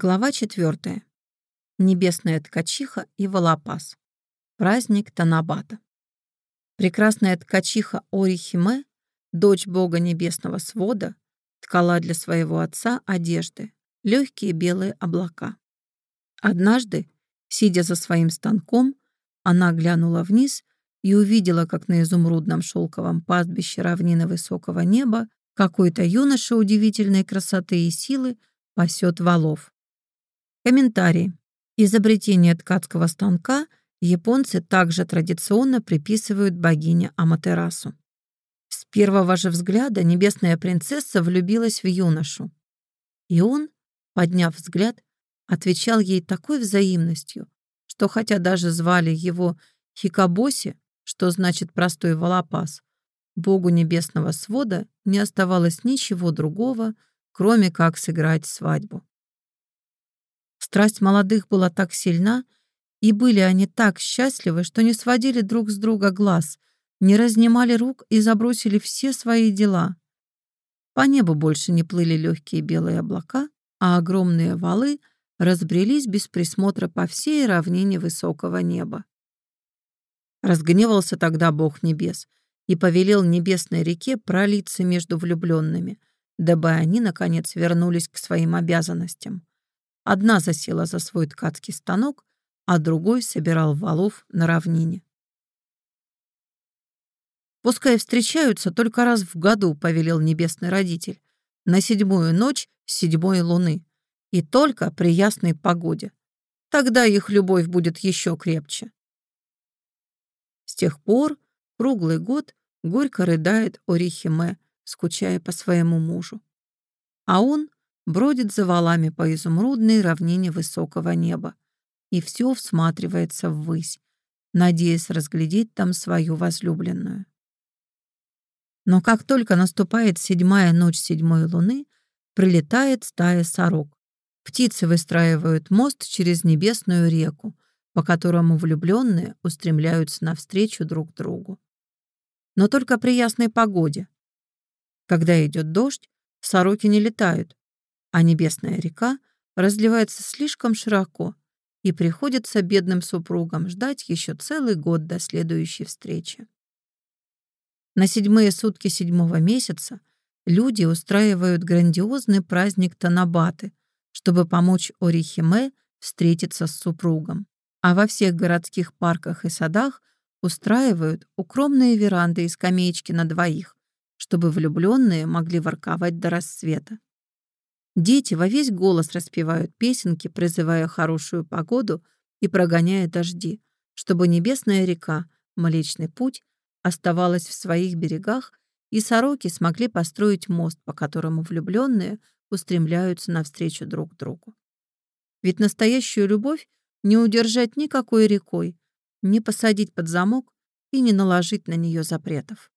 Глава 4. Небесная ткачиха и волопас. Праздник Танабата. Прекрасная ткачиха Орихиме, дочь бога небесного свода, ткала для своего отца одежды, легкие белые облака. Однажды, сидя за своим станком, она глянула вниз и увидела, как на изумрудном шелковом пастбище равнины высокого неба какой-то юноша удивительной красоты и силы пасет валов. Комментарий. Изобретение ткацкого станка японцы также традиционно приписывают богине Аматерасу. С первого же взгляда небесная принцесса влюбилась в юношу. И он, подняв взгляд, отвечал ей такой взаимностью, что хотя даже звали его Хикабоси, что значит простой волопас, богу небесного свода не оставалось ничего другого, кроме как сыграть свадьбу. Страсть молодых была так сильна, и были они так счастливы, что не сводили друг с друга глаз, не разнимали рук и забросили все свои дела. По небу больше не плыли легкие белые облака, а огромные валы разбрелись без присмотра по всей равнине высокого неба. Разгневался тогда Бог небес и повелел небесной реке пролиться между влюбленными, дабы они, наконец, вернулись к своим обязанностям. Одна засела за свой ткацкий станок, а другой собирал валов на равнине. «Пускай встречаются только раз в году», — повелел небесный родитель, «на седьмую ночь седьмой луны, и только при ясной погоде. Тогда их любовь будет еще крепче». С тех пор круглый год горько рыдает Орихиме, скучая по своему мужу. А он бродит за валами по изумрудной равнине высокого неба и все всматривается ввысь, надеясь разглядеть там свою возлюбленную. Но как только наступает седьмая ночь седьмой луны, прилетает стая сорок. Птицы выстраивают мост через небесную реку, по которому влюбленные устремляются навстречу друг другу. Но только при ясной погоде. Когда идет дождь, сороки не летают, а небесная река разливается слишком широко, и приходится бедным супругам ждать еще целый год до следующей встречи. На седьмые сутки седьмого месяца люди устраивают грандиозный праздник Танабаты, чтобы помочь Орихиме встретиться с супругом. А во всех городских парках и садах устраивают укромные веранды и скамеечки на двоих, чтобы влюбленные могли ворковать до рассвета. Дети во весь голос распевают песенки, призывая хорошую погоду и прогоняя дожди, чтобы небесная река, Млечный Путь, оставалась в своих берегах, и сороки смогли построить мост, по которому влюбленные устремляются навстречу друг другу. Ведь настоящую любовь не удержать никакой рекой, не посадить под замок и не наложить на нее запретов.